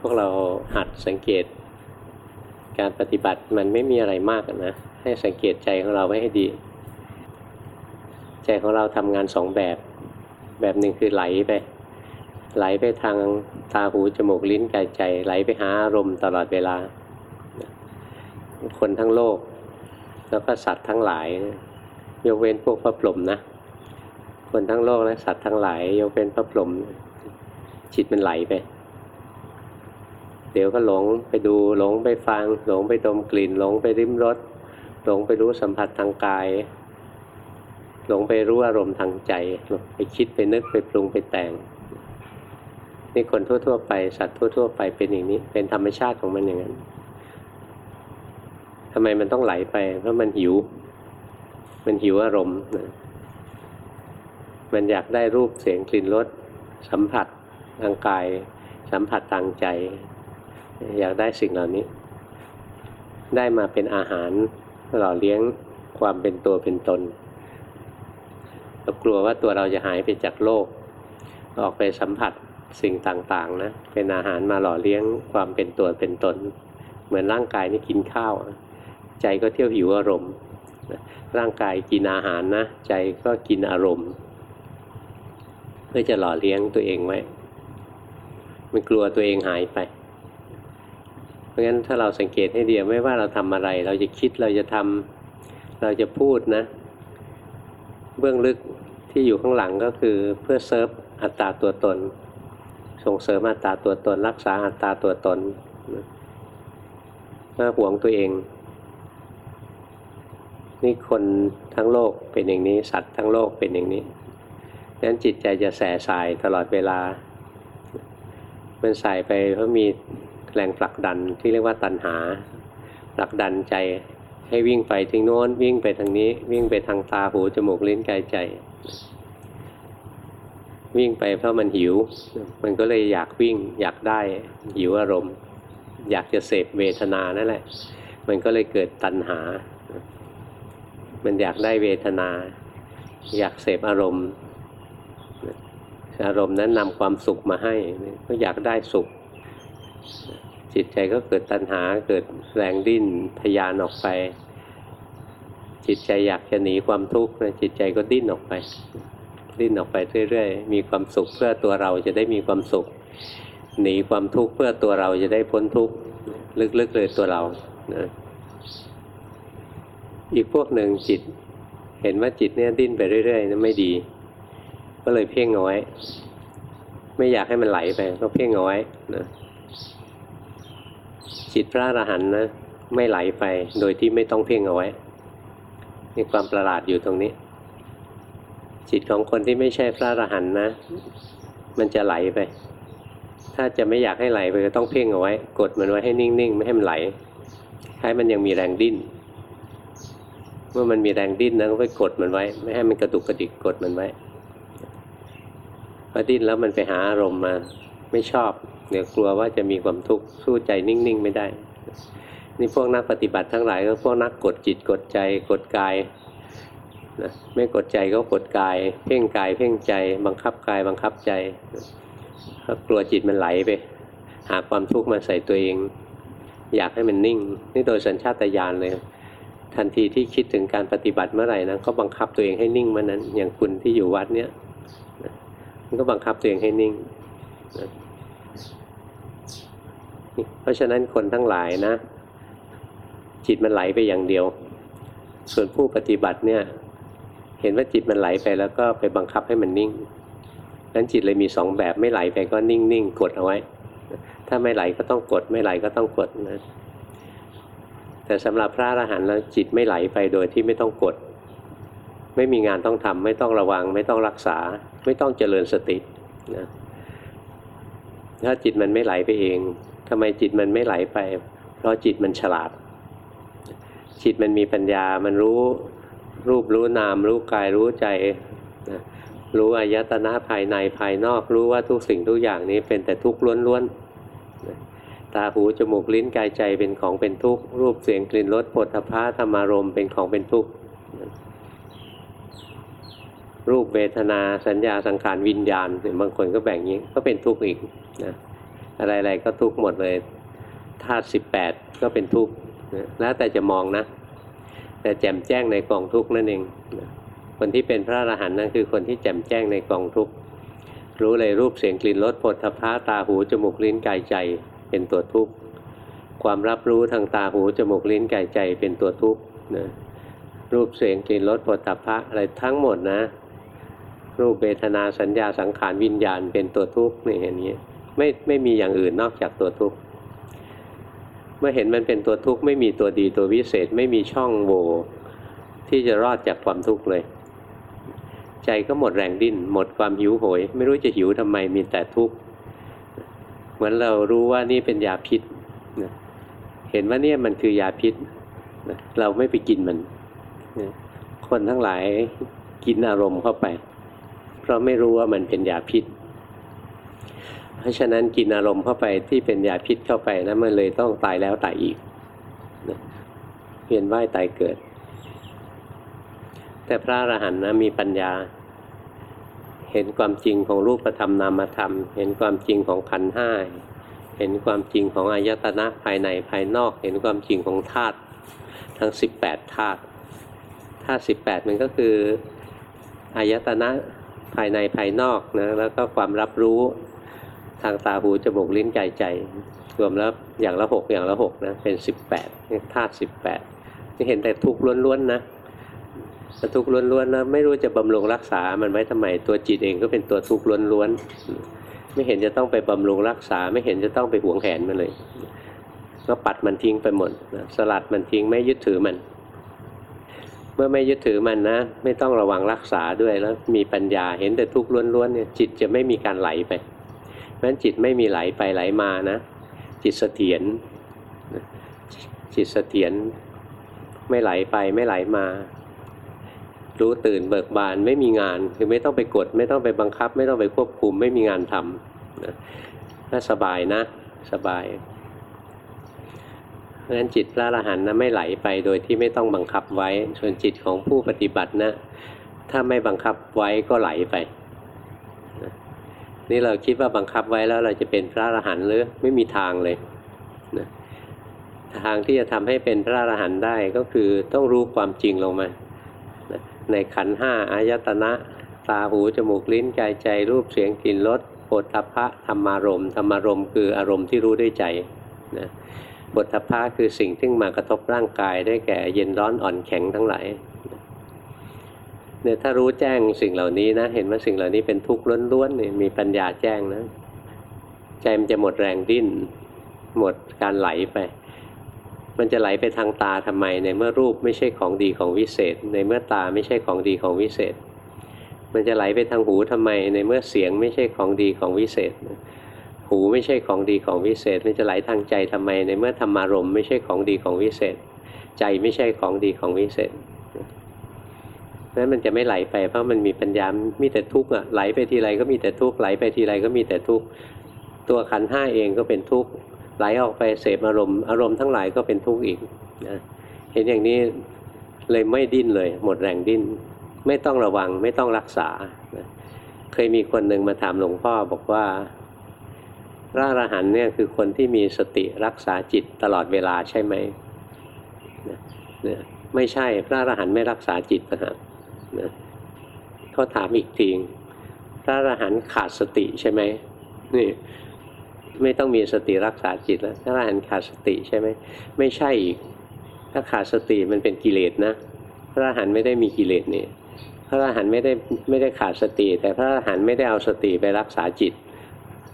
พวกเราหัดสังเกต การปฏิบัติมันไม่มีอะไรมากนะ ให้สังเกตใจของเราไว้ให้ดี ใจของเราทำงานสองแบบ แบบหนึ่งคือไหลไป ไหลไปทางตาหูจมูกลิ้นกายใจ ไหลไปหาอารมณ์ตลอดเวลา คนทั้งโลก แล้วก็สัตว์ทั้งหลาย ยกเว้นพวกพระพรหมนะ คนทั้งโลกและสัตว์ทั้งหลาย ยกเว้นพระพรหมจิตมันไหลไป เดี๋ยวก็หลงไปดูหลงไปฟัง หลงไปดมกลิ่น หลงไปริมรสหลงไปรู้สัมผัสทางกาย หลงไปรู้อารมณ์ทางใจไปคิดไปนึกไปปรุงไปแต่ง นี่คนทั่ว ๆ ไปสัตว์ทั่ว ๆ ไปเป็นอย่างนี้ เป็นธรรมชาติของมันอย่างนั้นทำไมมันต้องไหลไป เพราะมันหิว มันหิวอารมณ์มันอยากได้รูปเสียงกลิ่นรสสัมผัสทางกาย สัมผัสทางใจ อยากได้สิ่งเหล่านี้ ได้มาเป็นอาหารหล่อเลี้ยงความเป็นตัวเป็นตนเรากลัวว่าตัวเราจะหายไปจากโลก ออกไปสัมผัสสิ่งต่างๆนะเป็นอาหารมาหล่อเลี้ยงความเป็นตัวเป็นตน เหมือนร่างกายนี่กินข้าว ใจก็เที่ยวหิวอารมณ์ร่างกายกินอาหารนะ ใจก็กินอารมณ์ เพื่อจะหล่อเลี้ยงตัวเองไว้มันกลัวตัวเองหายไป ราะงั้นถ้าเราสังเกตให้ดีไม่ว่าเราทำอะไร เราจะคิดเราจะทำเราจะพูดนะ เบื้องลึกที่อยู่ข้างหลังก็คือเพื่อเซิร์ฟอัตราตัวตน ส่งเสริมอัตราตัวตน รักษาอัตราตัวตนเพื่อหวงตัวเอง นี่คนทั้งโลกเป็นอย่างนี้ สัตว์ทั้งโลกเป็นอย่างนี้ดังนั้นจิตใจจะแสสายตลอดเวลามันใสายไปเพราะมี แรงผลักดันที่เรียกว่าตัณหาผลักดันใจให้วิ่งไปทางโน้นวิ่งไปทางนี้ วิ่งไปทางตาหูจมูกลิ้นกายใจ วิ่งไปเพราะมันหิว มันก็เลยอยากวิ่งอยากได้หิวอารมณ์ อยากจะเสพเวทนานั่นแหละ มันก็เลยเกิดตัณหา มันอยากได้เวทนา อยากเสพอารมณ์ อารมณ์นั้นนำความสุขมาให้ก็อยากได้สุข จิตใจก็เกิดตัณหาเกิดแรงดิ้นทยานออกไป จิตใจอยากจะหนีความทุกข์จิตใจก็ดิ้นออกไป ดิ้นออกไปเรื่อยๆ มีความสุขเพื่อตัวเราจะได้มีความสุข หนีความทุกข์เพื่อตัวเราจะได้พ้นทุกข์ลึกๆเลยตัวเรานะอีกพวกหนึ่งจิต เห็นว่าจิตเนี่ยดิ้นไปเรื่อยๆนั้นไม่ดี ก็เลยเพ่งเอาไว้ ไม่อยากให้มันไหลไป ก็เพ่งเอาไว้นะ จิตพระอรหันต์นะไม่ไหลไปโดยที่ไม่ต้องเพ่งเอาไว้มีความประหลาดอยู่ตรงนี้ จิตของคนที่ไม่ใช่พระอรหันต์นะ มันจะไหลไป ถ้าจะไม่อยากให้ไหลไปก็ต้องเพ่งเอาไว้ กดมันไว้ให้นิ่งๆ ไม่ให้มันไหล ให้มันยังมีแรงดิ้นเมื่อมันมีแรงดิ้นนะก็ไปกดมันไว้ ไม่ให้มันกระดุกกระดิกกดมันไว้พอดิ้นแล้วมันไปหาอารมณ์มา ไม่ชอบ เดี๋ยวกลัวว่าจะมีความทุกข์สู้ใจนิ่งๆ ไม่ได้ นี่พวกนักปฏิบัติทั้งหลายก็พวกนักกดจิตกดใจกดกายนะไม่กดใจก็กดกาย เพ่งกายเพ่งใจ บังคับกายบังคับใจเพรากลัวจิตมันไหลไป หาความทุกข์มาใส่ตัวเอง อยากให้มันนิ่ง นี่โดยสัญชาตญาณเลยทันทีที่คิดถึงการปฏิบัติเมื่อไหร่นะก็บังคับตัวเองให้นิ่งเมื่อนั้น อย่างคุณที่อยู่วัดเนี้ยมันก็บังคับตัวเองให้นิ่ง เพราะฉะนั้นคนทั้งหลายนะ จิตมันไหลไปอย่างเดียว ส่วนผู้ปฏิบัติเนี่ย เห็นว่าจิตมันไหลไปแล้วก็ไปบังคับให้มันนิ่งนั้นจิตเลยมีสองแบบไม่ไหลไปก็นิ่งนิ่งกดเอาไว้ ถ้าไม่ไหลก็ต้องกด ไม่ไหลก็ต้องกดนะแต่สำหรับพระอรหันต์แล้วจิตไม่ไหลไปโดยที่ไม่ต้องกด ไม่มีงานต้องทำไม่ต้องระวัง ไม่ต้องรักษา ไม่ต้องเจริญสตินะ ถ้าจิตมันไม่ไหลไปเองทำไมจิตมันไม่ไหลไป เพราะจิตมันฉลาด จิตมันมีปัญญา มันรู้รูปรู้นาม รู้กายรู้ใจรู้อายตนะภายในภายนอก รู้ว่าทุกสิ่งทุกอย่างนี้เป็นแต่ทุกข์ล้วนๆตาหูจมูกลิ้นกายใจเป็นของเป็นทุกข์รูปเสียงกลิ่นรสผลพาธรรมารมเป็นของเป็นทุกข์ รูปเวทนาสัญญาสังขารวิญญาณบางคนก็แบ่งนี้ก็เป็นทุกข์อีกนะอะไรๆก็ทุกข์หมดเลยธาตุสิบแปดก็เป็นทุกข์นะแล้วแต่จะมองนะ แต่แจ่มแจ้งในกองทุกข์นั่นเองนะคนที่เป็นพระอรหันต์นั่นคือคนที่แจ่มแจ้งในกองทุกข์รู้เลยรูปเสียงกลิ่นรสผลทพะตาหูจมูกลิ้นกายใจเป็นตัวทุกข์ความรับรู้ทางตาหูจมูกลิ้นกายใจเป็นตัวทุกข์นะรูปเสียงกลิ่นรสผลทพะอะไรทั้งหมดนะ รูปเวทนาสัญญาสังขารวิญญาณเป็นตัวทุกข์นี่อย่างนี้ไม่ไม่มีอย่างอื่นนอกจากตัวทุกข์เมื่อเห็นมันเป็นตัวทุกข์ไม่มีตัวดีตัววิเศษไม่มีช่องโหว่ที่จะรอดจากความทุกข์เลย ใจก็หมดแรงดิ้น หมดความหิวโหย ไม่รู้จะหิวทำไมมีแต่ทุกข์เหมือนเรารู้ว่านี่เป็นยาพิษนะเห็นว่าเนี่ยมันคือยาพิษนะเราไม่ไปกินมันนะคนทั้งหลายกินอารมณ์เข้าไป ราะไม่รู้ว่ามันเป็นยาพิษ เพราะฉะนั้นกินอารมณ์เข้าไปที่เป็นยาพิษเข้าไปนะมันเลยต้องตายแล้วตายอีกเวียนว่ายตายเกิด แต่พระอรหันต์นะมีปัญญา เห็นความจริงของรูปธรรมนามธรรม เห็นความจริงของขันห้าเห็นความจริงของอายตนะภายในภายนอก เห็นความจริงของธาตุทั้ง 18ธาตุธาตุ18 มันก็คืออายตนะายในภายนอกนะแล้วก็ความรับรู้ทางตาหูจมูกลิ้นกายใจ รวมแล้วอย่างละหกอย่างละหกนะเป็น18ธาตุ18ที่เห็นแต่ทุกข์ล้วนๆนะทุกข์ล้วนๆนะไม่รู้จะบำรุงรักษา มันไว้ทำไมตัวจิตเองก็เป็นตัวทุกข์ล้วนๆไม่เห็นจะต้องไปบำรุงรักษา ไม่เห็นจะต้องไปหวงแหนมันเลย ก็ปัดมันทิ้งไปหมดสลัดมันทิ้งไม่ยึดถือมัน มื่อไม่ยึดถือมันนะ ไม่ต้องระวังรักษาด้วยแล้วมีปัญญาเห็นแต่ทุกข์ล้วนๆเนี่ยจิตจะไม่มีการไหลไปเพราะฉะนั้นจิตไม่มีไหลไปไหลมานะ จิตเสถียรจิตเสถียรไม่ไหลไปไม่ไหลมา รู้ตื่นเบิกบานไม่มีงานคือไม่ต้องไปกด ไม่ต้องไปบังคับ ไม่ต้องไปควบคุม ไม่มีงานทำนะสบายนะ สบาย ราะฉะนั้นจิตพระอรหันต์นะไม่ไหลไปโดยที่ไม่ต้องบังคับไว้ ส่วนจิตของผู้ปฏิบัตินะถ้าไม่บังคับไว้ก็ไหลไป นี่เราคิดว่าบังคับไว้แล้วเราจะเป็นพระอรหันต์หรือไม่มีทางเลยนะทางที่จะทำให้เป็นพระอรหันต์ได้ก็คือต้องรู้ความจริงลงมา ในขันห้าอายตนะ ตาหูจมูกลิ้นกายใจรูปเสียงกลิ่นรสโผฏฐัพพะธรรมารมณ์ธรรมารมณ์คืออารมณ์ที่รู้ด้วยใจนะ บทพะคือสิ่งที่มากระทบร่างกายได้แก่เย็นร้อนอ่อนแข็งทั้งหลายเนี่ยถ้ารู้แจ้งสิ่งเหล่านี้นะ เห็นว่าสิ่งเหล่านี้เป็นทุกข์ล้วนๆเนี่ยมีปัญญาแจ้งนะใจมันจะหมดแรงดิ้น หมดการไหลไป มันจะไหลไปทางตาทำไม ในเมื่อรูปไม่ใช่ของดีของวิเศษ ในเมื่อตาไม่ใช่ของดีของวิเศษ มันจะไหลไปทางหูทำไม ในเมื่อเสียงไม่ใช่ของดีของวิเศษ หูไม่ใช่ของดีของวิเศษ มันจะไหลทางใจทำไมในเมื่อธรรมารมณ์ไม่ใช่ของดีของวิเศษ ใจไม่ใช่ของดีของวิเศษนั้นมันจะไม่ไหลไปเพราะมันมีปัญญา มีแต่ทุกข์อะไหลไปทีไรก็มีแต่ทุกข์ไหลไปทีไรก็มีแต่ทุกข์ตัวขันห้าเองก็เป็นทุกข์ไหลออกไปเสพอารมณ์อารมณ์ทั้งหลายก็เป็นทุกข์อีกนะเห็นอย่างนี้เลยไม่ดิ้นเลย หมดแรงดิ้น ไม่ต้องระวังไม่ต้องรักษานะเคยมีคนหนึ่งมาถามหลวงพ่อบอกว่า พระอรหันต์เนี่ยคือคนที่มีสติรักษาจิตตลอดเวลาใช่ไหมนะไม่ใช่พระอรหันต์ไม่รักษาจิตนะฮะนะเขาถามอีกทีพระอรหันต์ขาดสติใช่ไหมนี่ไม่ต้องมีสติรักษาจิตแล้วพระอรหันต์ขาดสติใช่ไหมไม่ใช่อีก ถ้าขาดสติมันเป็นกิเลสนะพระอรหันต์ไม่ได้มีกิเลสนี่พระอรหันต์ไม่ได้ไม่ได้ขาดสติ แต่พระอรหันต์ไม่ได้เอาสติไปรักษาจิต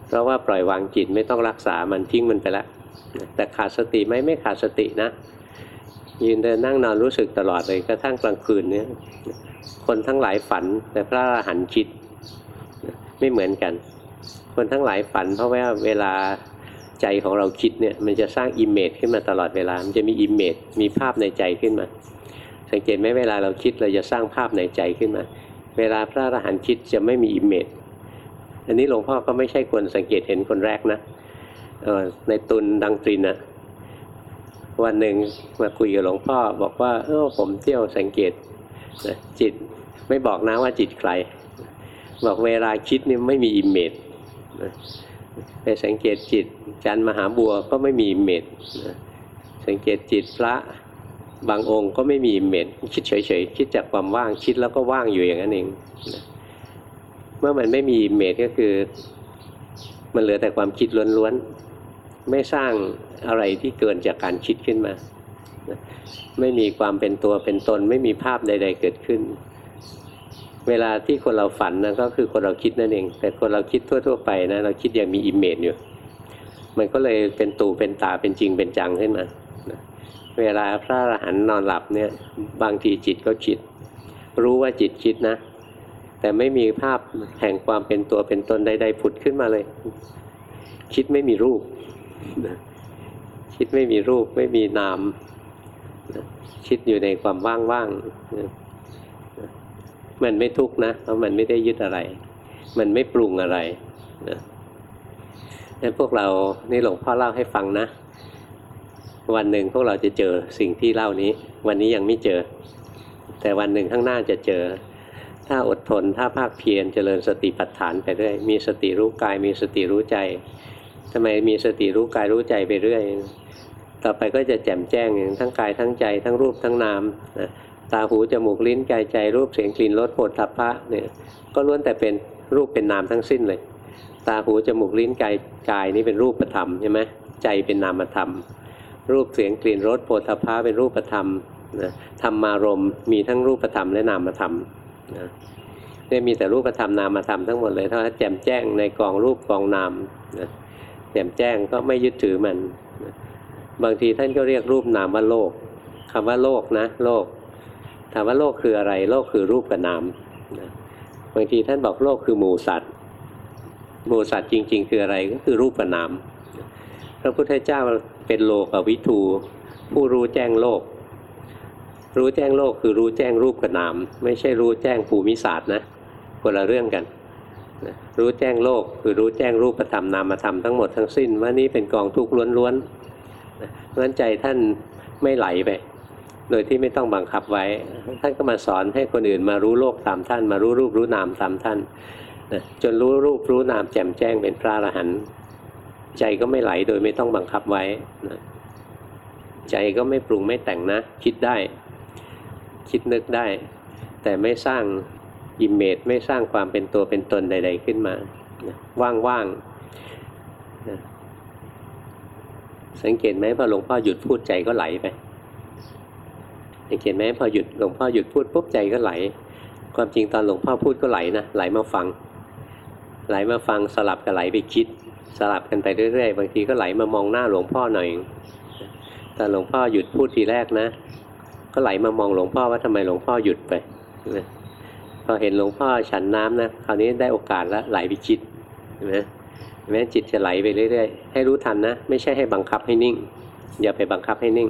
เพราะว่าปล่อยวางจิตไม่ต้องรักษามันทิ้งมันไปแล้วแต่ขาดสติไหมไม่ขาดสตินะ ยืนเดินนั่งนอนรู้สึกตลอดเลยกระทั่งกลางคืนเนี่ยคนทั้งหลายฝันแต่พระอรหันต์คิดไม่เหมือนกัน คนทั้งหลายฝัน เพราะว่าเวลาใจของเราคิดเนี่ยมันจะสร้าง image ขึ้นมาตลอดเวลา มันจะมี image มีภาพในใจขึ้นมา สังเกตไหมเวลาเราคิดเราจะสร้างภาพในใจขึ้นมา เวลาพระอรหันต์คิดจะไม่มี image อันนี้หลวงพ่อก็ไม่ใช่คนสังเกตเห็นคนแรกนะในตุนดังตรินนะวันหนึ่งมาคุยกับหลวงพ่อ บอกว่าเออผมเที่ยวสังเกตจิตไม่บอกนะว่าจิตใคร บอกเวลาคิดนี่ไม่มีอิมเมจไปสังเกตจิตจันมหาบัวก็ไม่มีเม็ดสังเกตจิตพระบางองค์ก็ไม่มีเม็ดคิดเฉยๆ คิดจากความว่างคิดแล้วก็ว่างอยู่อย่างนั้นเอง เมื่อมันไม่มี image ก็คือ มันเหลือแต่ความคิดล้วนๆ ไม่สร้างอะไรที่เกินจากการคิดขึ้นมา ไม่มีความเป็นตัวเป็นตน ไม่มีภาพใด ๆ เกิดขึ้น เวลาที่คนเราฝันนะก็คือคนเราคิดนั่นเอง แต่คนเราคิดทั่ว ๆ ไปนะเราคิดยังมี image อยู่ มันก็เลยเป็นตุเป็นตะเป็นจริงเป็นจังขึ้นมาเวลาพระอรหันต์นอนหลับเนี่ย บางทีจิตก็คิด รู้ว่าจิตคิดนะ แต่ไม่มีภาพแห่งความเป็นตัวเป็นตนใด ๆ ผุดขึ้นมาเลย คิดไม่มีรูป คิดไม่มีรูปไม่มีนาม คิดอยู่ในความว่างๆมันไม่ทุกข์นะเพราะมันไม่ได้ยึดอะไร มันไม่ปรุงอะไรนะนั้นพวกเรานี่หลวงพ่อเล่าให้ฟังนะวันหนึ่งพวกเราจะเจอสิ่งที่เล่านี้ วันนี้ยังไม่เจอ แต่วันหนึ่งข้างหน้าจะเจอ ถ้าอดทนถ้าภาคเพียรเจริญสติปัฏฐานไปเรื่อยมีสติรู้กายมีสติรู้ใจทำไมมีสติรู้กายรู้ใจไปเรื่อย ต่อไปก็จะแจ่มแจ้งอย่างทั้งกายทั้งใจทั้งรูปทั้งนามนะตาหูจมูกลิ้นกายใจรูปเสียงกลิ่นรสโผฏฐัพพะเนี่ยก็ล้วนแต่เป็นรูปเป็นนามทั้งสิ้นเลย ตาหูจมูกลิ้นกายกายนี่เป็นรูปธรรมใช่ไหมใจเป็นนามธรรม รูปเสียงกลิ่นรสโผฏฐัพพะเป็นรูปธรรมนะธรรมารมมีทั้งรูปธรรมและนามธรรม นะเนี่ยมีแต่รูปธรรมนามธรรมทั้งหมดเลยถ้าแจ่มแจ้งในกองรูปกองนามนะแจ่มแจ้งก็ไม่ยึดถือมันบางทีท่านก็เรียกรูปนามว่าโลกคำว่าโลกนะโลก ถามว่าโลกคืออะไร โลกคือรูปกับนามนะบางทีท่านบอกโลกคือหมูสัตว์หมูสัตว์จริง ๆ คืออะไรก็คือรูปกับนามพระพุทธเจ้าเป็นโลกวิทูผู้รู้แจ้งโลก รู้แจ้งโลกคือรู้แจ้งรูปกับนาม ไม่ใช่รู้แจ้งภูมิศาสตร์นะคนละเรื่องกันรู้แจ้งโลกคือรู้แจ้งรูปธรรมนามธรรมทั้งหมดทั้งสิ้นว่านี้เป็นกองทุกข์ล้วนเพราะฉะนั้นใจท่านไม่ไหลไปโดยที่ไม่ต้องบังคับไว้ ท่านก็มาสอนให้คนอื่นมารู้โลกตามท่าน มารู้รูปรู้นามตามท่านนะจนรู้รูปรู้นามแจ่มแจ้งเป็นพระอรหันต์ใจก็ไม่ไหลโดยไม่ต้องบังคับไว้นะใจก็ไม่ปรุงไม่แต่งนะ คิดได้ คิดนึกได้ แต่ไม่สร้างอิมเมจไม่สร้างความเป็นตัวเป็นตนใด ๆ ขึ้นมา ว่างๆ สังเกตไหมพอหลวงพ่อหยุดพูดใจก็ไหลไปสังเกตไหมพอหยุดหลวงพ่อหยุดพูดปุ๊บใจก็ไหล ความจริงตอนหลวงพ่อพูดก็ไหลนะไหลมาฟัง ไหลมาฟังสลับกับไหลไปคิด สลับกันไปเรื่อยๆ บางทีก็ไหลมามองหน้าหลวงพ่อหน่อยแต่หลวงพ่อหยุดพูดทีแรกนะ ก็ไหลมามองหลวงพ่อว่าทำไมหลวงพ่อหยุดไปพอเห็นหลวงพ่อฉันน้ำนะคราวนี้ได้โอกาสแล้วไหลไปคิดเห็นไหมแม้จิตจะไหลไปเรื่อยๆ ให้รู้ทันนะ ไม่ใช่ให้บังคับให้นิ่ง อย่าไปบังคับให้นิ่ง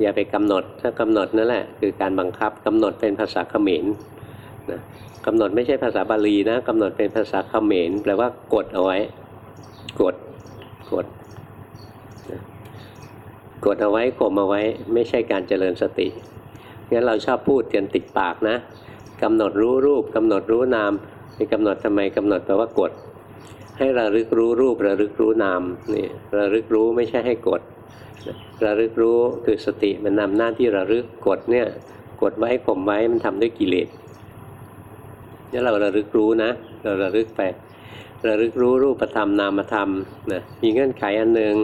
อย่าไปกำหนดถ้ากำหนดนั่นแหละคือการบังคับกำหนดเป็นภาษาเขมรนะกำหนดไม่ใช่ภาษาบาลีนะกำหนดเป็นภาษาเขมรแปลว่ากดเอาไว้ กดกดกดเอาไว้ข่มเอาไว้ ไม่ใช่การเจริญสติ งั้นเราชอบพูดกันติดปากนะกำหนดรู้รูปกำหนดรู้นามไปกำหนดทำไมกำหนดแปลว่ากด ให้ระลึกรู้รูประลึกรู้นามนี่ระลึกรู้ไม่ใช่ให้กดระลึกรู้คือสติมันนำหน้าที่ระลึกกดเนี่ยกดไว้ข่มไว้มันทำด้วยกิเลสนี่เราระลึกรู้นะ เราระลึกไประลึกรู้รูปธรรมนามธรรมนะมีเงื่อนไขอันหนึ่ง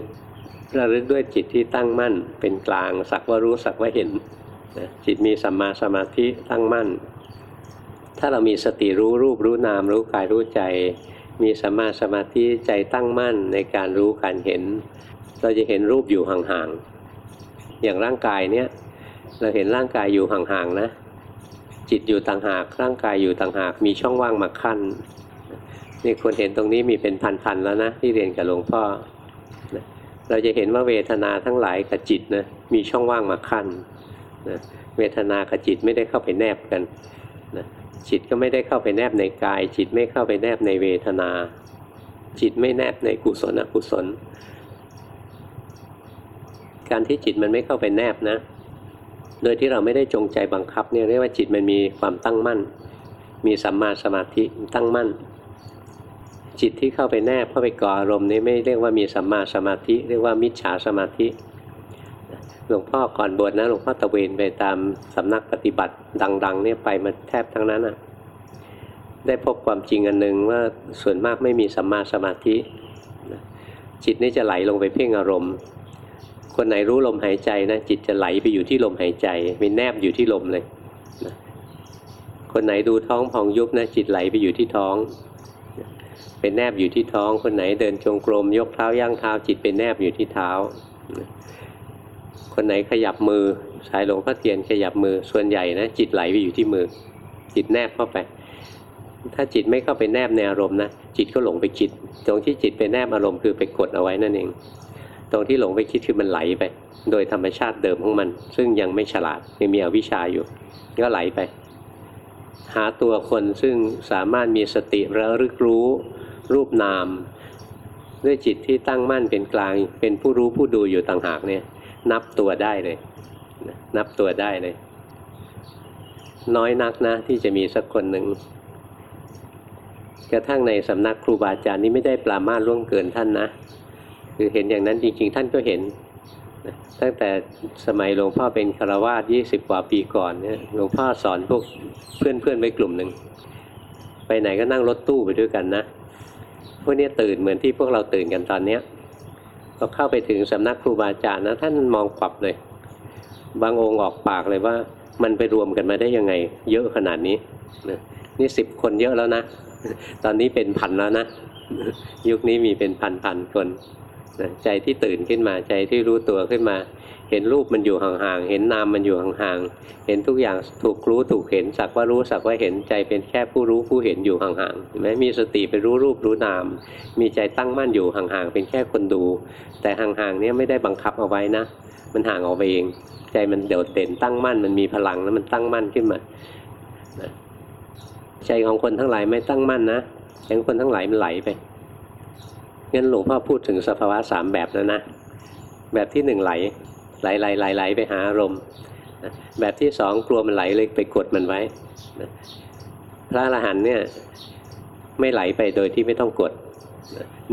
ระลึกด้วยจิตที่ตั้งมั่นเป็นกลางสักว่ารู้สักว่าเห็น นะจิตมีสัมมาสมาธิตั้งมั่น ถ้าเรามีสติรู้รูปรู้นาม รู้กายรู้ใจ มีสัมาสมาธิใจตั้งมั่นในการรู้การเห็น เราจะเห็นรูปอยู่ห่างๆอย่างร่างกายเนี้ยเราเห็นร่างกายอยู่ห่างๆนะ จิตอยู่ต่างหากร่างกายอยู่ต่างหาก มีช่องว่างมาขั้นนี่คนเห็นตรงนี้มีเป็นพันๆแล้วนะที่เรียนกับหลวงพ่อเราจะเห็นว่าเวทนาทั้งหลายกับจิตนะมีช่องว่างมาขั้น เวทนากับจิตไม่ได้เข้าไปแนบกันจิตก็ไม่ได้เข้าไปแนบในกาย จิตไม่เข้าไปแนบในเวทนา จิตไม่แนบในกุศลอกุศล การที่จิตมันไม่เข้าไปแนบนะ โดยที่เราไม่ได้จงใจบังคับเนี่ยเรียกว่าจิตมันมีความตั้งมั่น มีสัมมาสมาธิตั้งมั่น จิตที่เข้าไปแนบเข้าไปก่ออารมณ์นี้ไม่เรียกว่ามีสัมมาสมาธิ เรียกว่ามิจฉาสมาธิ หลวงพ่อก่อนบวชนะหลวงพ่อตะเวนไปตามสำนักปฏิบัติดัง ๆ เนี่ยไปมาแทบทั้งนั้นอะ ได้พบความจริงอันหนึ่งว่าส่วนมากไม่มีสัมมาสมาธิ จิตนี่จะไหลลงไปเพ่งอารมณ์ คนไหนรู้ลมหายใจนะจิตจะไหลไปอยู่ที่ลมหายใจไปแนบอยู่ที่ลมเลยนะคนไหนดูท้องพองยุบนะจิตไหลไปอยู่ที่ท้องเป็นแนบอยู่ที่ท้อง คนไหนเดินจงกรมยกเท้าย่างเท้าจิตเป็นแนบอยู่ที่เท้า คนไหนขยับมือ สายหลวงพ่อเทียนขยับมือส่วนใหญ่นะจิตไหลไปอยู่ที่มือ จิตแนบเข้าไป ถ้าจิตไม่เข้าไปแนบในอารมณ์นะจิตก็หลงไปคิด ตรงที่จิตไปแนบอารมณ์คือไปกดเอาไว้นั่นเอง ตรงที่หลงไปคิดคือมันไหลไป โดยธรรมชาติเดิมของมัน ซึ่งยังไม่ฉลาดยังมีอวิชชาอยู่ก็ไหลไป หาตัวคนซึ่งสามารถมีสติระลึกรู้ รูปนาม ด้วยจิตที่ตั้งมั่นเป็นกลาง เป็นผู้รู้ผู้ดูอยู่ต่างหากเนี่ย นับตัวได้เลย นับตัวได้เลย น้อยนักนะ ที่จะมีสักคนหนึ่งกระทั่งในสำนักครูบาอาจารย์นี้ไม่ได้ปรามาสล่วงเกินท่านนะ คือเห็นอย่างนั้นจริง ๆ ท่านก็เห็นตั้งแต่สมัยหลวงพ่อเป็นคารวาสยี่สิบกว่าปีก่อนเนี่ยหลวงพ่อสอนพวกเพื่อนๆไว้กลุ่มหนึ่งไปไหนก็นั่งรถตู้ไปด้วยกันนะพวกนี้ตื่นเหมือนที่พวกเราตื่นกันตอนเนี้ย พอเข้าไปถึงสำนักครูบาอาจารย์นะท่านมองกลับเลย บางองค์ออกปากเลยว่า มันไปรวมกันมาได้ยังไง เยอะขนาดนี้นี่สิบคนเยอะแล้วนะ ตอนนี้เป็นพันแล้วนะ ยุคนี้มีเป็นพันพันคน ใจที่ตื่นขึ้นมาใจที่รู้ตัวขึ้นมา เห็นรูปมันอยู่ห่างๆเห็นนามมันอยู่ห่างๆเห็นทุกอย่างถูกรู้ถูกเห็นสักว่ารู้สักว่าเห็นใจเป็นแค่ผู้รู้ผู้เห็นอยู่ห่างๆเห็นไหมมีสติไปรู้รูปรู้นาม มีใจตั้งมั่นอยู่ห่างๆเป็นแค่คนดู แต่ห่างๆเนี้ยไม่ได้บังคับเอาไว้นะ มันห่างออกไปเอง ใจมันเดี่ยวเด่นตั้งมั่นมันมีพลังแล้วมันตั้งมั่นขึ้นมาใจของคนทั้งหลายไม่ตั้งมั่นนะใจของคนทั้งหลายมันไหลไป งั้นหลวงพ่อพูดถึงสภาวะสามแบบแล้วนะ แบบที่หนึ่งไหลไหลไหลไหลไหลไปหาอารมณ์แบบที่สองกลัวมันไหลเลยไปกดมันไว้พระอรหันต์เนี่ยไม่ไหลไปโดยที่ไม่ต้องกด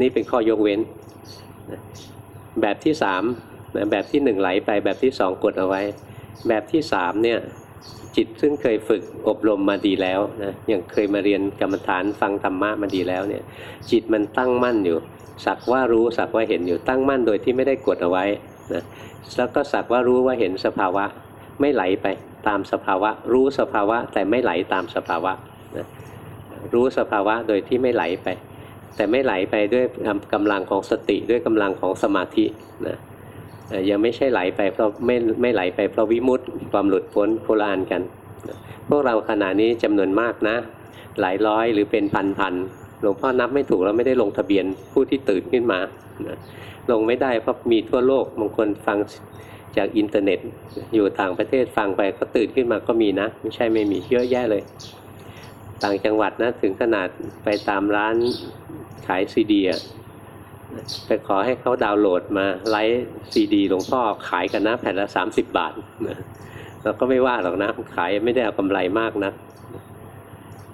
นี่เป็นข้อยกเว้น แบบที่สามแบบที่หนึ่งไหลไปแบบที่สองกดเอาไว้ แบบที่สามเนี่ยจิตซึ่งเคยฝึกอบรมมาดีแล้วนะอย่างเคยมาเรียนกรรมฐานฟังธรรมะมาดีแล้วเนี่ยจิตมันตั้งมั่นอยู่ สักว่ารู้สักว่าเห็นอยู่ตั้งมั่นโดยที่ไม่ได้กดเอาไว้นะแล้วก็สักว่ารู้ว่าเห็นสภาวะไม่ไหลไปตามสภาวะ รู้สภาวะแต่ไม่ไหลตามสภาวะนะรู้สภาวะโดยที่ไม่ไหลไป แต่ไม่ไหลไปด้วยกำลังของสติด้วยกำลังของสมาธินะยังไม่ใช่ไหลไปเพราะไม่ไม่ไหลไปเพราะวิมุตต์ความหลุดพ้นโพลานกัน พวกเราขณะนี้จำนวนมากนะ หลายร้อยหรือเป็นพันพัน หลวงพ่อนับไม่ถูกแล้วไม่ได้ลงทะเบียนผู้ที่ตื่นขึ้นมาลงไม่ได้เพราะมีทั่วโลกบางคนฟังจากอินเทอร์เน็ต อยู่ต่างประเทศฟังไปก็ตื่นขึ้นมาก็มีนะ ไม่ใช่ไม่มีเยอะแยะเลย ต่างจังหวัดนะถึงขนาดไปตามร้านขายซีดีไปขอให้เขาดาวน์โหลดมาไลฟ์ซีดีหลวงพ่อขายกันนะแผ่นละสามสิบบาทเราก็ไม่ว่าหรอกนะขายไม่ได้เอากำไรมากนะ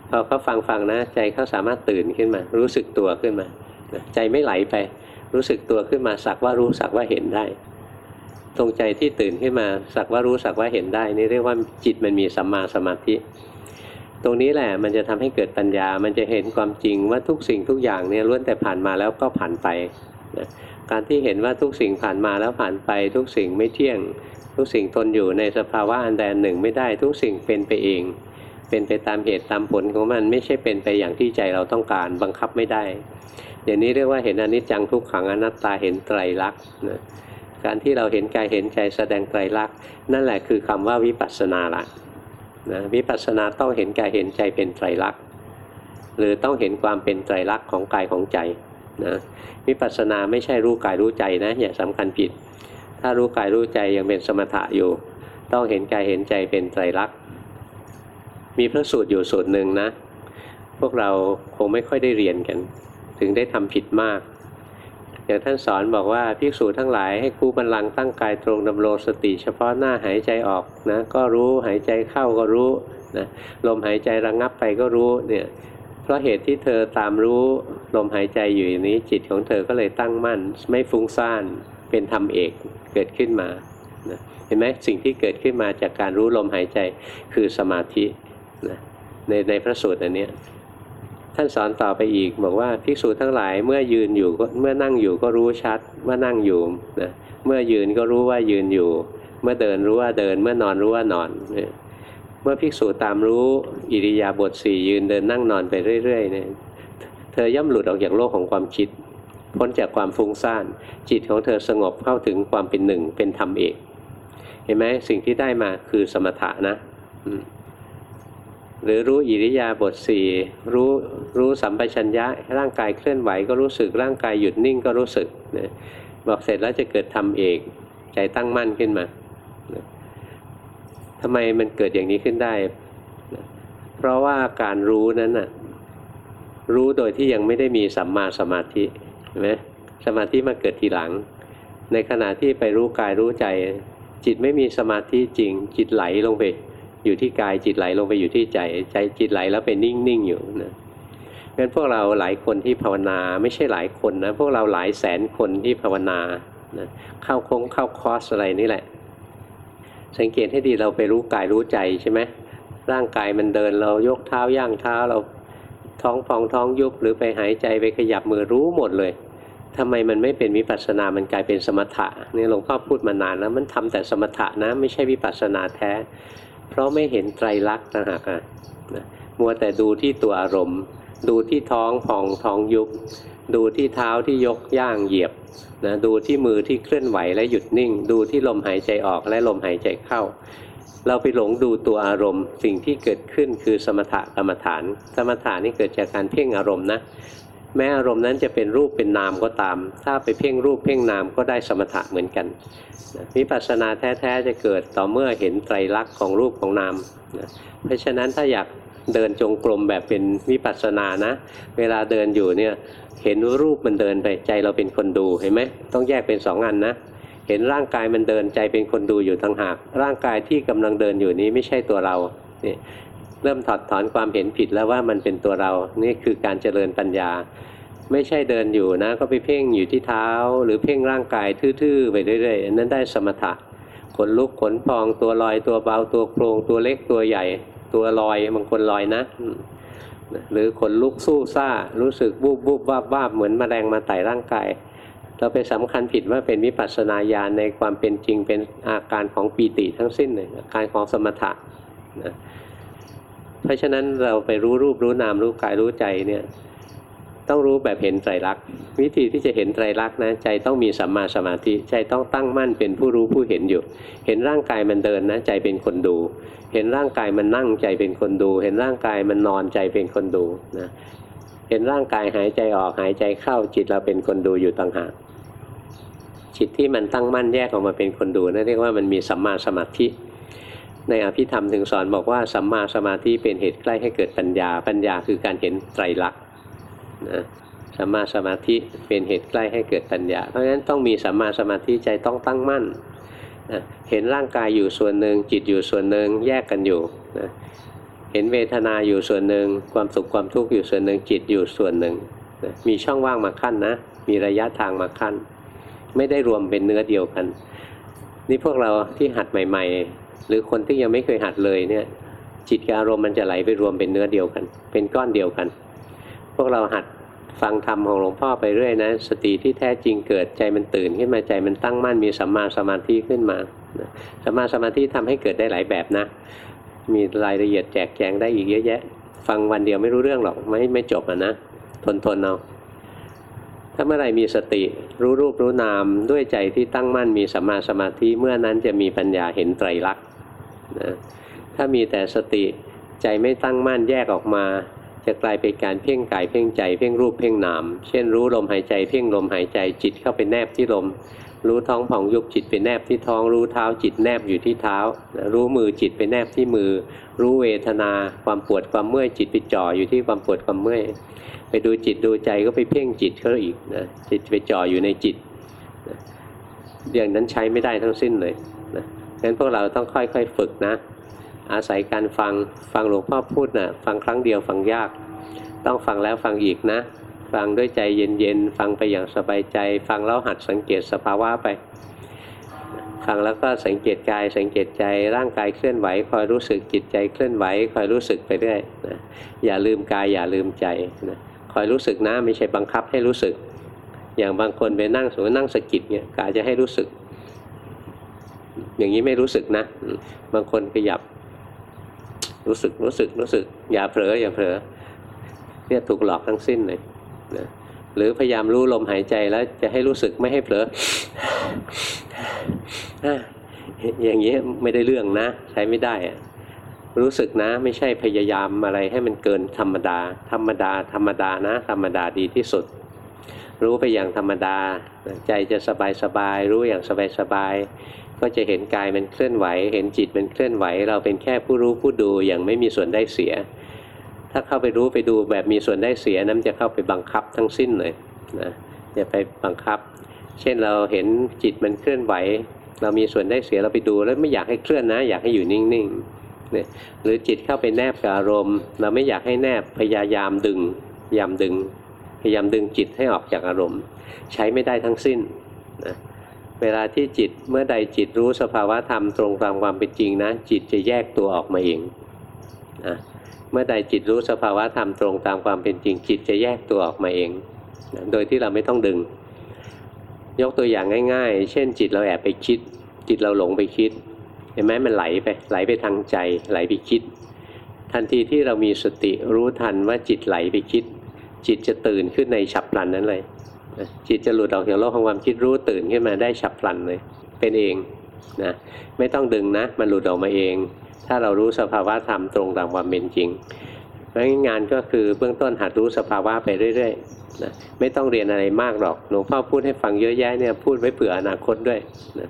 พอเขาฟังฟังนะ ใจเขาสามารถตื่นขึ้นมา รู้สึกตัวขึ้นมา ใจไม่ไหลไป รู้สึกตัวขึ้นมาสักว่ารู้สักว่าเห็นได้ ตรงใจที่ตื่นขึ้นมาสักว่ารู้สักว่าเห็นได้ นี่เรียกว่าจิตมันมีสัมมาสมาธิ ตรงนี้แหละมันจะทำให้เกิดปัญญา มันจะเห็นความจริงว่าทุกสิ่งทุกอย่างเนี่ยล้วนแต่ผ่านมาแล้วก็ผ่านไปนะการที่เห็นว่าทุกสิ่งผ่านมาแล้วผ่านไป ทุกสิ่งไม่เที่ยง ทุกสิ่งทนอยู่ในสภาวะอันใดหนึ่งไม่ได้ทุกสิ่งเป็นไปเอง เป็นไปตามเหตุตามผลของมันไม่ใช่เป็นไปอย่างที่ใจเราต้องการบังคับไม่ได้ อย่างนี้เรียกว่าเห็นอนิจจังทุกขังอนัตตาเห็นไตรลักษณ์นะการที่เราเห็นกายเห็นใจแสดงไตรลักษณ์นั่นแหละคือคำว่าวิปัสสนาละนะวิปัสสนาต้องเห็นกายเห็นใจเป็นไตรลักษณ์หรือต้องเห็นความเป็นไตรลักษณ์ของกายของใจนะวิปัสสนาไม่ใช่รู้กายรู้ใจนะอย่าสำคัญผิด ถ้ารู้กายรู้ใจยังเป็นสมถะอยู่ ต้องเห็นกายเห็นใจเป็นไตรลักษณ์ มีพระสูตรอยู่สูตรหนึ่งนะ พวกเราคงไม่ค่อยได้เรียนกัน ถึงได้ทำผิดมาก อย่างท่านสอนบอกว่าภิกษุทั้งหลายให้คู่บันลังตั้งกายตรงดำรงสติ เฉพาะหน้าหายใจออกนะ ก็รู้หายใจเข้าก็รู้นะลมหายใจระงงับไปก็รู้เนี่ยเพราะเหตุที่เธอตามรู้ลมหายใจอยู่อย่างนี้ จิตของเธอก็เลยตั้งมั่น ไม่ฟุ้งซ่านเป็นธรรมเอกเกิดขึ้นมานะเห็นไหมสิ่งที่เกิดขึ้นมาจากการรู้ลมหายใจคือสมาธิ นะในในพระสูตรอันนี้ท่านสอนต่อไปอีก บอกว่าภิกษุทั้งหลายเมื่อยืนอยู่เมื่อนั่งอยู่ก็รู้ชัดว่านั่งอยู่นะเมื่อยืนก็รู้ว่ายืนอยู่ เมื่อเดินรู้ว่าเดิน เมื่อนอนรู้ว่านอนเนี่ยเมื่อภิกษุตามรู้อิริยาบถสี่ยืนเดินนั่งนอนไปเรื่อยๆเนี่ยเธอย่อมหลุดออกจากโลกของความคิด พ้นจากความฟุ้งซ่าน จิตของเธอสงบเข้าถึงความเป็นหนึ่งเป็นธรรมเอก เห็นไหมสิ่งที่ได้มาคือสมถะนะ หรือรู้อิริยาบถสี่รู้รู้สัมปชัญญะ ร่างกายเคลื่อนไหวก็รู้สึกร่างกายหยุดนิ่งก็รู้สึกนะบอกเสร็จแล้วจะเกิดธรรมเอกใจตั้งมั่นขึ้นมาทำไมมันเกิดอย่างนี้ขึ้นได้เพราะว่าการรู้นั้นน่ะรู้โดยที่ยังไม่ได้มีสัมมาสมาธิเห็นไหมสมาธิมาเกิดทีหลัง ในขณะที่ไปรู้กายรู้ใจ จิตไม่มีสมาธิจริง จิตไหลลงไป อยู่ที่กายจิตไหลลงไปอยู่ที่ใจใจจิตไหลแล้วเป็นนิ่งๆอยู่นะงั้นพวกเราหลายคนที่ภาวนาไม่ใช่หลายคนนะพวกเราหลายแสนคนที่ภาวนานะเข้าคงเข้าคอร์สอะไรนี่แหละ สังเกตให้ดีเราไปรู้กายรู้ใจใช่ไหมร่างกายมันเดินเรายกเท้าย่างเท้าเราท้องฟองท้องยุบหรือไปหายใจไปขยับมือรู้หมดเลยทำไมมันไม่เป็นวิปัสสนา มันกลายเป็นสมถะนี่หลวงพ่อพูดมานานแล้วมันทำแต่สมถะนะ ไม่ใช่วิปัสสนาแท้ เพราะไม่เห็นไตรลักษณ์นะฮะมัวแต่ดูที่ตัวอารมณ์ ดูที่ท้องพองท้องยุบดูที่เท้าที่ยกย่างเหยียบนะดูที่มือที่เคลื่อนไหวและหยุดนิ่ง ดูที่ลมหายใจออกและลมหายใจเข้า เราไปหลงดูตัวอารมณ์ สิ่งที่เกิดขึ้นคือสมถะกรรมฐาน สมถะนี่เกิดจากการเพ่งอารมณ์นะ แม้อารมณ์นั้นจะเป็นรูปเป็นนามก็ตาม ถ้าไปเพ่งรูปเพ่งนามก็ได้สมถะเหมือนกันวิปัสสนาแท้ๆจะเกิดต่อเมื่อเห็นไตรลักษณ์ของรูปของนามเพราะฉะนั้นถ้าอยากเดินจงกรมแบบเป็นวิปัสสนานะ เวลาเดินอยู่เนี่ยเห็นรูปมันเดินไปใจเราเป็นคนดูเห็นไหมต้องแยกเป็นสองอันนะเห็นร่างกายมันเดินใจเป็นคนดูอยู่ต่างหาก ร่างกายที่กำลังเดินอยู่นี้ไม่ใช่ตัวเราเนี่ย เริ่มถอดถอนความเห็นผิดแล้วว่ามันเป็นตัวเรา นี่คือการเจริญปัญญา ไม่ใช่เดินอยู่นะ ก็ไปเพ่งอยู่ที่เท้า หรือเพ่งร่างกายทื่อๆไปเรื่อยๆนั้นได้สมถะขนลุกขนพองตัวลอยตัวเบาตัวโครงตัวเล็กตัวใหญ่ ตัวลอยบางคนลอยนะ หรือขนลุกสู้ซ่า รู้สึกบูบบูบวาบวาบเหมือนมแมลงมาไต่ร่างกายเราไปสำคัญผิดว่าเป็นวิปัสสนาญาณในความเป็นจริงเป็นอาการของปีติทั้งสิ้นเลยอาการของสมถะนะ เพราะฉะนั้นเราไปรู้รูปรู้นามรู้กายรู้ใจเนี่ยต้องรู้แบบเห็นไตรลักษณ์วิธีที่จะเห็นไตรลักษณ์นะใจต้องมีสัมมาสมาธิใจต้องตั้งมั่นเป็นผู้รู้ผู้เห็นอยู่ เห็นร่างกายมันเดินนะใจเป็นคนดู เห็นร่างกายมันนั่งใจเป็นคนดู เห็นร่างกายมันนอนใจเป็นคนดูนะเห็นร่างกายหายใจออกหายใจเข้าจิตเราเป็นคนดูอยู่ต่างหากจิตที่มันตั้งมั่นแยกออกมาเป็นคนดูนั่นเรียกว่ามันมีสัมมาสมาธิ ในอภิธรรมถึงสอนบอกว่าสัมมาสมาธิเป็นเหตุใกล้ให้เกิดปัญญา ปัญญาคือการเห็นไตรลักษณ์นะสัมมาสมาธิเป็นเหตุใกล้ให้เกิดปัญญา เพราะฉะนั้นต้องมีสัมมาสมาธิใจต้องตั้งมั่นนะเห็นร่างกายอยู่ส่วนหนึ่งจิตอยู่ส่วนหนึ่งแยกกันอยู่นะเห็นเวทนาอยู่ส่วนหนึ่งความสุขความทุกข์อยู่ส่วนหนึ่งจิตอยู่ส่วนหนึ่งนะมีช่องว่างมาขั้นนะ มีระยะทางมาขั้น ไม่ได้รวมเป็นเนื้อเดียวกัน นี่พวกเราที่หัดใหม่ ๆ หรือคนที่ยังไม่เคยหัดเลยเนี่ย จิตกับอารมณ์มันจะไหลไปรวมเป็นเนื้อเดียวกัน เป็นก้อนเดียวกัน พวกเราหัดฟังธรรมของหลวงพ่อไปเรื่อยนะ สติที่แท้จริงเกิดใจมันตื่นขึ้นมาใจมันตั้งมั่นมีสัมมาสมาธิขึ้นมาสัมมาสมาธิทำให้เกิดได้หลายแบบนะ มีรายละเอียดแจกแจงได้อีกเยอะแยะ ฟังวันเดียวไม่รู้เรื่องหรอกไม่ไม่จบอะนะทนทนเอา ถ้าเมื่อไรมีสติรู้รูปรู้นามด้วยใจที่ตั้งมั่นมีสัมมาสมาธิเมื่อนั้นจะมีปัญญาเห็นไตรลักษณ์นะถ้ามีแต่สติใจไม่ตั้งมั่นแยกออกมา จะกลายเป็นการเพ่งกายเพ่งใจเพ่งรูปเพ่งนาม เช่นรู้ลมหายใจเพ่งลมหายใจจิตเข้าไปแนบที่ลม รู้ท้องผ่องยุบจิตไปแนบที่ท้อง รู้เท้าจิตแนบอยู่ที่เท้า รู้มือจิตไปแนบที่มือ รู้เวทนาความปวดความเมื่อยจิตไปจ่ออยู่ที่ความปวดความเมื่อยไปดูจิตดูใจก็ไปเพ่งจิตเขาอีกนะจิตไปจ่ออยู่ในจิตนะอย่างนั้นใช้ไม่ได้ทั้งสิ้นเลยนะงั้นพวกเราต้องค่อยๆฝึกนะ อาศัยการฟังฟังหลวงพ่อพูดนะฟังครั้งเดียวฟังยาก ต้องฟังแล้วฟังอีกนะ ฟังด้วยใจเย็นๆ ฟังไปอย่างสบายใจ ฟังแล้วหัดสังเกตสภาวะไป ฟังแล้วก็สังเกตกายสังเกตใจร่างกายเคลื่อนไหวคอยรู้สึกจิตใจเคลื่อนไหวคอยรู้สึกไปเรื่อยนะอย่าลืมกายอย่าลืมใจนะคอยรู้สึกนะไม่ใช่บังคับให้รู้สึก อย่างบางคนไปนั่งสมมตินั่งสะกิดเนี่ยกายจะให้รู้สึก อย่างนี้ไม่รู้สึกนะ บางคนขยับ รู้สึกรู้สึกรู้สึก อย่าเผลออย่าเผลอเนี่ยถูกหลอกทั้งสิ้นเลย นะหรือพยายามรู้ลมหายใจแล้วจะให้รู้สึกไม่ให้เผลออะอย่างนี้ไม่ได้เรื่องนะ ใช้ไม่ได้อะรู้สึกนะ ไม่ใช่พยายามอะไรให้มันเกินธรรมดา ธรรมดา ธรรมดานะ ธรรมดาดีที่สุด รู้ไปอย่างธรรมดา ใจจะสบายสบายรู้อย่างสบายสบายก็จะเห็นกายมันเคลื่อนไหว เห็นจิตมันเคลื่อนไหว เราเป็นแค่ผู้รู้ผู้ดูอย่างไม่มีส่วนได้เสีย ถ้าเข้าไปรู้ไปดูแบบมีส่วนได้เสียนั้นจะเข้าไปบังคับทั้งสิ้นเลยนะอย่าไปบังคับ เช่นเราเห็นจิตมันเคลื่อนไหว เรามีส่วนได้เสียเราไปดูแล้วไม่อยากให้เคลื่อนนะ อยากให้อยู่นิ่งๆเนี่ยหรือจิตเข้าไปแนบกับอารมณ์ เราไม่อยากให้แนบพยายามดึงพยายามดึง พยายามดึงจิตให้ออกจากอารมณ์ ใช้ไม่ได้ทั้งสิ้นนะเวลาที่จิตเมื่อใดจิตรู้สภาวะธรรมตรงตามความเป็นจริงนะ จิตจะแยกตัวออกมาเองนะ เมื่อใดจิตรู้สภาวะธรรมตรงตามความเป็นจริงจิตจะแยกตัวออกมาเองนะโดยที่เราไม่ต้องดึง ยกตัวอย่างง่าย ๆ เช่น จิตเราแอบไปคิด จิตเราหลงไปคิดเห็นไหมมันไหลไปไหลไปทางใจ ไหลไปคิด ทันทีที่เรามีสติรู้ทันว่าจิตไหลไปคิด จิตจะตื่นขึ้นในฉับพลันนั้นเลยจิตจะหลุดออกจากโลกของความคิดรู้ตื่นขึ้นมาได้ฉับพลันเลย เป็นเองนะไม่ต้องดึงนะ มันหลุดออกมาเอง ถ้าเรารู้สภาวะธรรมตรงตามความเป็นจริงเพราะงั้นงานก็คือเบื้องต้นหัดรู้สภาวะไปเรื่อยๆนะไม่ต้องเรียนอะไรมากหรอกหลวงพ่อพูดให้ฟังเยอะแยะเนี่ยพูดไว้เผื่ออนาคตด้วยนะ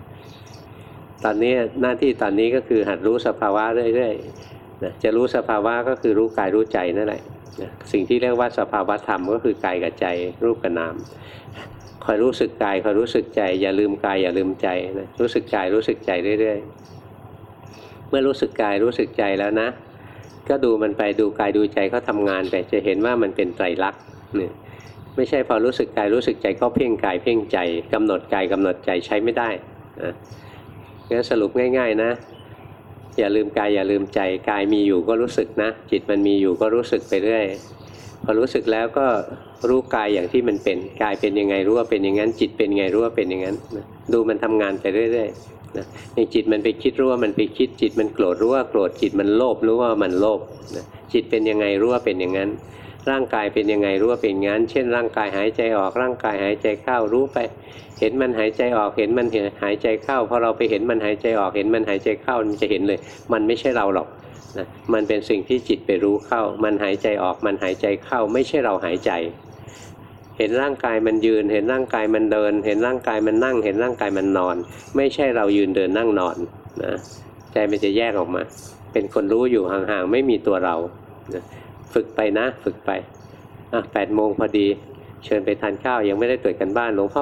ตอนนี้หน้าที่ตอนนี้ก็คือหัดรู้สภาวะเรื่อยๆนะจะรู้สภาวะก็คือรู้กายรู้ใจนั่นแหละนะสิ่งที่เรียกว่าสภาวะธรรมก็คือกายกับใจรูปกับนามคอยรู้สึกกายคอยรู้สึกใจ อย่าลืมกายอย่าลืมใจนะรู้สึกกายรู้สึกใจเรื่อยๆ มื่อรู้สึกกายรู้สึกใจแล้วนะ ก็ดูมันไปดูกายดูใจเขาทำงานไปจะเห็นว่ามันเป็นไตรลักษณ์เนี่ยไม่ใช่พอรู้สึกกายรู้สึกใจก็เพ่งกายเพ่งใจกำหนดกายกำหนดใจใช้ไม่ได้นะงั้นสรุปง่าย ๆนะ อย่าลืมกายอย่าลืมใจกายมีอยู่ก็รู้สึกนะ จิตมันมีอยู่ก็รู้สึกไปเรื่อยพอรู้สึกแล้วก็รู้กายอย่างที่มันเป็นกายเป็นยังไงรู้ว่าเป็นอย่างนั้น จิตเป็นยังไงรู้ว่าเป็นอย่างนั้นดูมันทำงานไปเรื่อย ๆ นะอย่างจิตมันไปคิดรู้ว่ามันไปคิด จิตมันโกรธรู้ว่าโกรธจิตมันโลภรู้ว่ามันโลภนะจิตเป็นยังไงรู้ว่าเป็นอย่างนั้น ร่างกายเป็นยังไงรู้ว่าเป็นอย่างนั้น เช่น ร่างกายหายใจออกร่างกายหายใจเข้ารู้ไป เห็นมันหายใจออกเห็นมันหายใจเข้าพอเราไปเห็นมันหายใจออกเห็นมันหายใจเข้ามันจะเห็นเลย มันไม่ใช่เราหรอกนะมันเป็นสิ่งที่จิตไปรู้เข้า มันหายใจออกมันหายใจเข้า ไม่ใช่เราหายใจ เห็นร่างกายมันยืน เห็นร่างกายมันเดิน เห็นร่างกายมันนั่ง เห็นร่างกายมันนอน ไม่ใช่เรายืนเดินนั่งนอนนะใจมันจะแยกออกมา เป็นคนรู้อยู่ห่างๆไม่มีตัวเรานะฝึกไปนะฝึกไปอะแปดโมงพอดีเชิญไปทานข้าวยังไม่ได้ตรวจกันบ้านหลวงพ่อ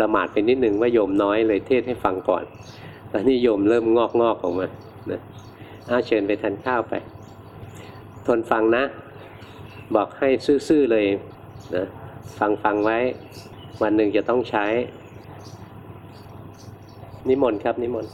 ประมาทไปนิดนึงว่าโยมน้อยเลยเทศให้ฟังก่อนตอนนี้โยมเริ่มงอกงอกออกมานะอาเชิญไปทานข้าวไป ทนฟังนะ บอกให้ซื่อๆเลยนะ ฟังฟังไว้ วันหนึ่งจะต้องใช้ นิมนต์ครับนิมนต์